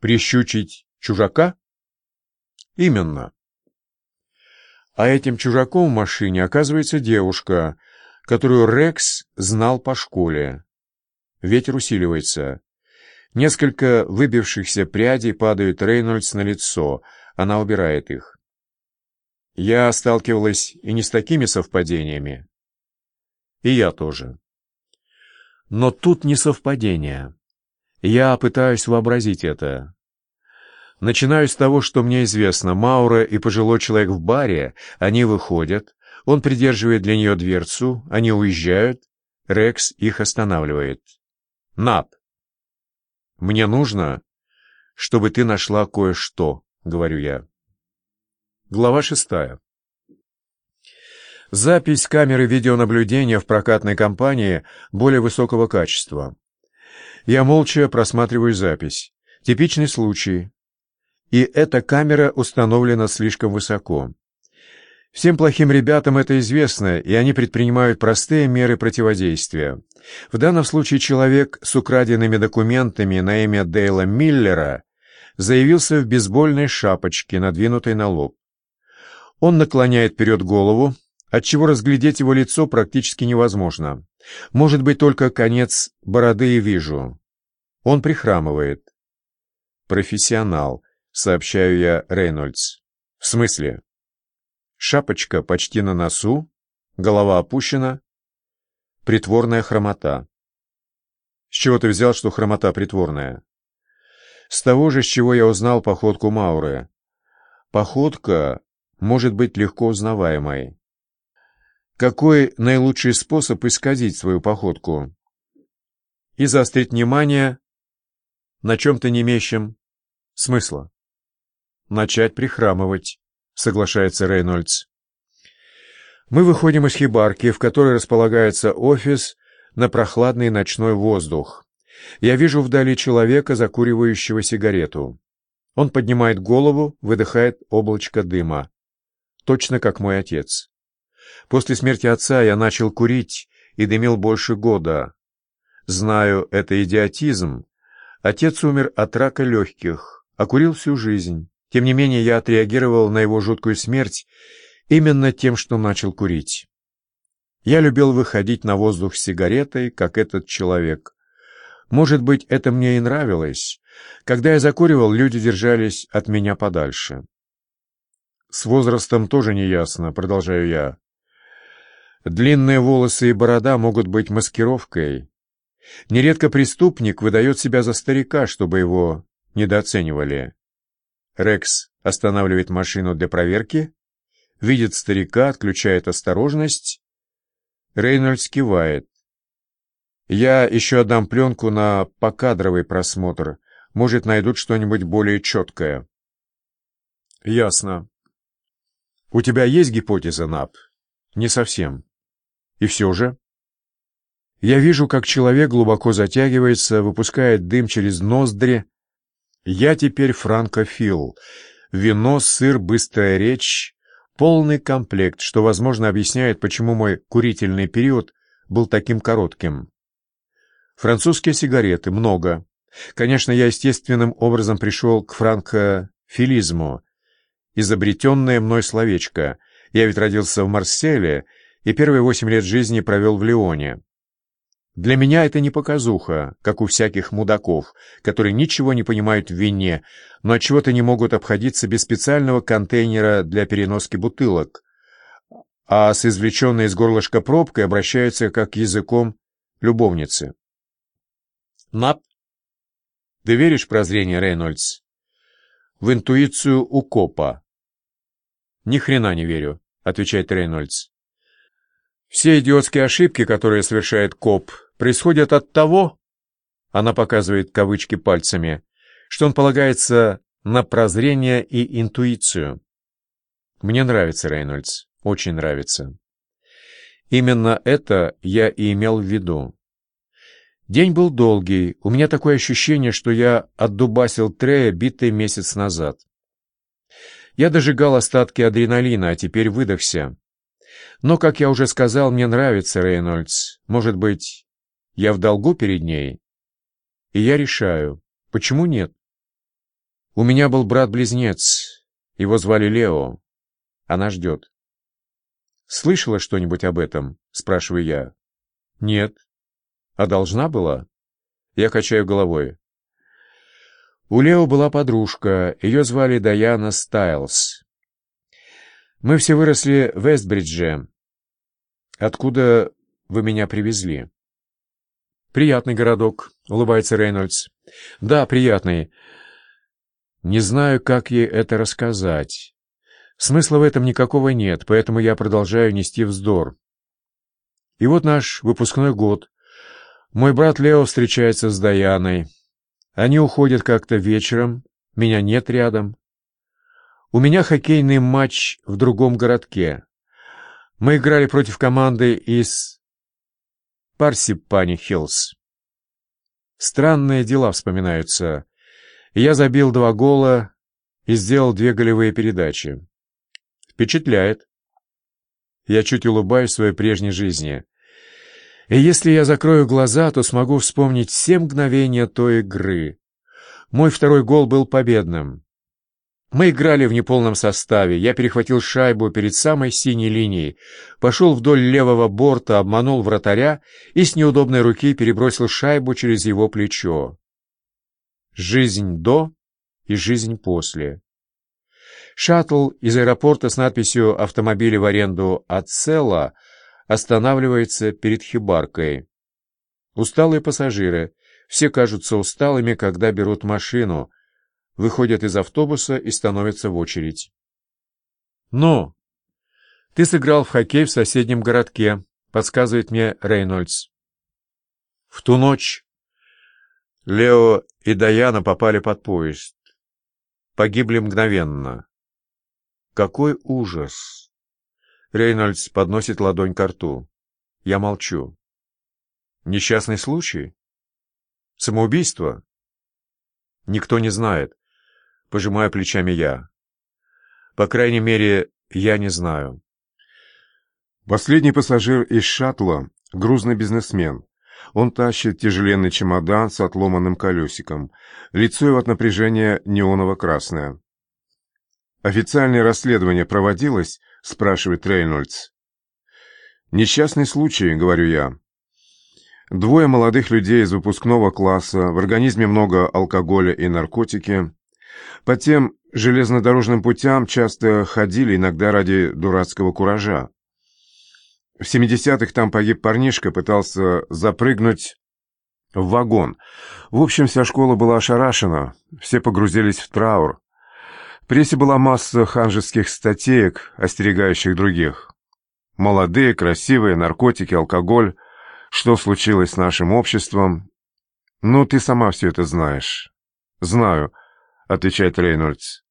Прищучить чужака? Именно. А этим чужаком в машине оказывается девушка, которую Рекс знал по школе. Ветер усиливается. Несколько выбившихся прядей падают Рейнольдс на лицо. Она убирает их. Я сталкивалась и не с такими совпадениями. И я тоже. Но тут не совпадение. Я пытаюсь вообразить это. Начинаю с того, что мне известно. Маура и пожилой человек в баре, они выходят, он придерживает для нее дверцу, они уезжают, Рекс их останавливает. «Нап, мне нужно, чтобы ты нашла кое-что», — говорю я. Глава шестая. Запись камеры видеонаблюдения в прокатной компании более высокого качества. Я молча просматриваю запись. Типичный случай. И эта камера установлена слишком высоко. Всем плохим ребятам это известно, и они предпринимают простые меры противодействия. В данном случае человек с украденными документами на имя Дейла Миллера заявился в бейсбольной шапочке, надвинутой на лоб. Он наклоняет вперед голову, отчего разглядеть его лицо практически невозможно. Может быть, только конец бороды и вижу. Он прихрамывает. «Профессионал», — сообщаю я Рейнольдс. «В смысле?» Шапочка почти на носу, голова опущена, притворная хромота. С чего ты взял, что хромота притворная? С того же, с чего я узнал походку Мауры. Походка может быть легко узнаваемой. Какой наилучший способ исказить свою походку? И заострить внимание на чем-то не имеющем смысла. Начать прихрамывать, соглашается Рейнольдс. Мы выходим из хибарки, в которой располагается офис, на прохладный ночной воздух. Я вижу вдали человека, закуривающего сигарету. Он поднимает голову, выдыхает облачко дыма. Точно как мой отец. После смерти отца я начал курить и дымил больше года. Знаю, это идиотизм. Отец умер от рака легких, а курил всю жизнь. Тем не менее, я отреагировал на его жуткую смерть именно тем, что начал курить. Я любил выходить на воздух с сигаретой, как этот человек. Может быть, это мне и нравилось. Когда я закуривал, люди держались от меня подальше. С возрастом тоже не ясно, продолжаю я. Длинные волосы и борода могут быть маскировкой. Нередко преступник выдает себя за старика, чтобы его недооценивали. Рекс останавливает машину для проверки, видит старика, отключает осторожность. Рейнольдс кивает. «Я еще отдам пленку на покадровый просмотр. Может, найдут что-нибудь более четкое». «Ясно. У тебя есть гипотеза, Нап?» «Не совсем. И все же. Я вижу, как человек глубоко затягивается, выпускает дым через ноздри. Я теперь франкофил. Вино, сыр, быстрая речь, полный комплект, что, возможно, объясняет, почему мой курительный период был таким коротким. Французские сигареты, много. Конечно, я естественным образом пришел к франкофилизму. Изобретенное мной словечко. Я ведь родился в Марселе, и первые восемь лет жизни провел в Лионе. Для меня это не показуха, как у всяких мудаков, которые ничего не понимают в вине, но от чего то не могут обходиться без специального контейнера для переноски бутылок, а с извлеченной из горлышка пробкой обращаются как языком любовницы. Нап, ты веришь в прозрение, Рейнольдс? В интуицию у копа? Ни хрена не верю, отвечает Рейнольдс. Все идиотские ошибки, которые совершает коп, происходят от того, она показывает кавычки пальцами, что он полагается на прозрение и интуицию. Мне нравится Рейнольдс, очень нравится. Именно это я и имел в виду. День был долгий, у меня такое ощущение, что я отдубасил Трея битый месяц назад. Я дожигал остатки адреналина, а теперь выдохся. Но, как я уже сказал, мне нравится Рейнольдс. Может быть, я в долгу перед ней? И я решаю, почему нет? У меня был брат-близнец. Его звали Лео. Она ждет. «Слышала что-нибудь об этом?» — спрашиваю я. «Нет». «А должна была?» Я качаю головой. У Лео была подружка, ее звали Даяна Стайлз. Мы все выросли в Эстбридже. Откуда вы меня привезли? Приятный городок, улыбается Рейнольдс. Да, приятный. Не знаю, как ей это рассказать. Смысла в этом никакого нет, поэтому я продолжаю нести вздор. И вот наш выпускной год. Мой брат Лео встречается с Даяной. Они уходят как-то вечером, меня нет рядом. У меня хоккейный матч в другом городке. Мы играли против команды из Парсипани Хиллз. Странные дела вспоминаются. Я забил два гола и сделал две голевые передачи. Впечатляет. Я чуть улыбаюсь своей прежней жизни. И если я закрою глаза, то смогу вспомнить все мгновения той игры. Мой второй гол был победным. Мы играли в неполном составе. Я перехватил шайбу перед самой синей линией, пошел вдоль левого борта, обманул вратаря и с неудобной руки перебросил шайбу через его плечо. Жизнь до и жизнь после. Шаттл из аэропорта с надписью «Автомобили в аренду от Села» останавливается перед хибаркой. Усталые пассажиры, все кажутся усталыми, когда берут машину, выходят из автобуса и становятся в очередь. «Ну, ты сыграл в хоккей в соседнем городке», — подсказывает мне Рейнольдс. В ту ночь Лео и Даяна попали под поезд. Погибли мгновенно. Какой ужас! Рейнольдс подносит ладонь к рту. Я молчу. Несчастный случай? Самоубийство? Никто не знает. Пожимаю плечами я. По крайней мере, я не знаю. Последний пассажир из шаттла — грузный бизнесмен. Он тащит тяжеленный чемодан с отломанным колесиком. Лицо его от напряжения неоново-красное. «Официальное расследование проводилось?» — спрашивает Рейнольдс. «Несчастный случай», — говорю я. Двое молодых людей из выпускного класса, в организме много алкоголя и наркотики. По тем железнодорожным путям часто ходили, иногда ради дурацкого куража. В 70-х там погиб парнишка, пытался запрыгнуть в вагон. В общем, вся школа была ошарашена, все погрузились в траур. В прессе была масса ханжеских статеек, остерегающих других. Молодые, красивые, наркотики, алкоголь. Что случилось с нашим обществом? Ну, ты сама все это знаешь. Знаю, отвечает Рейнольдс.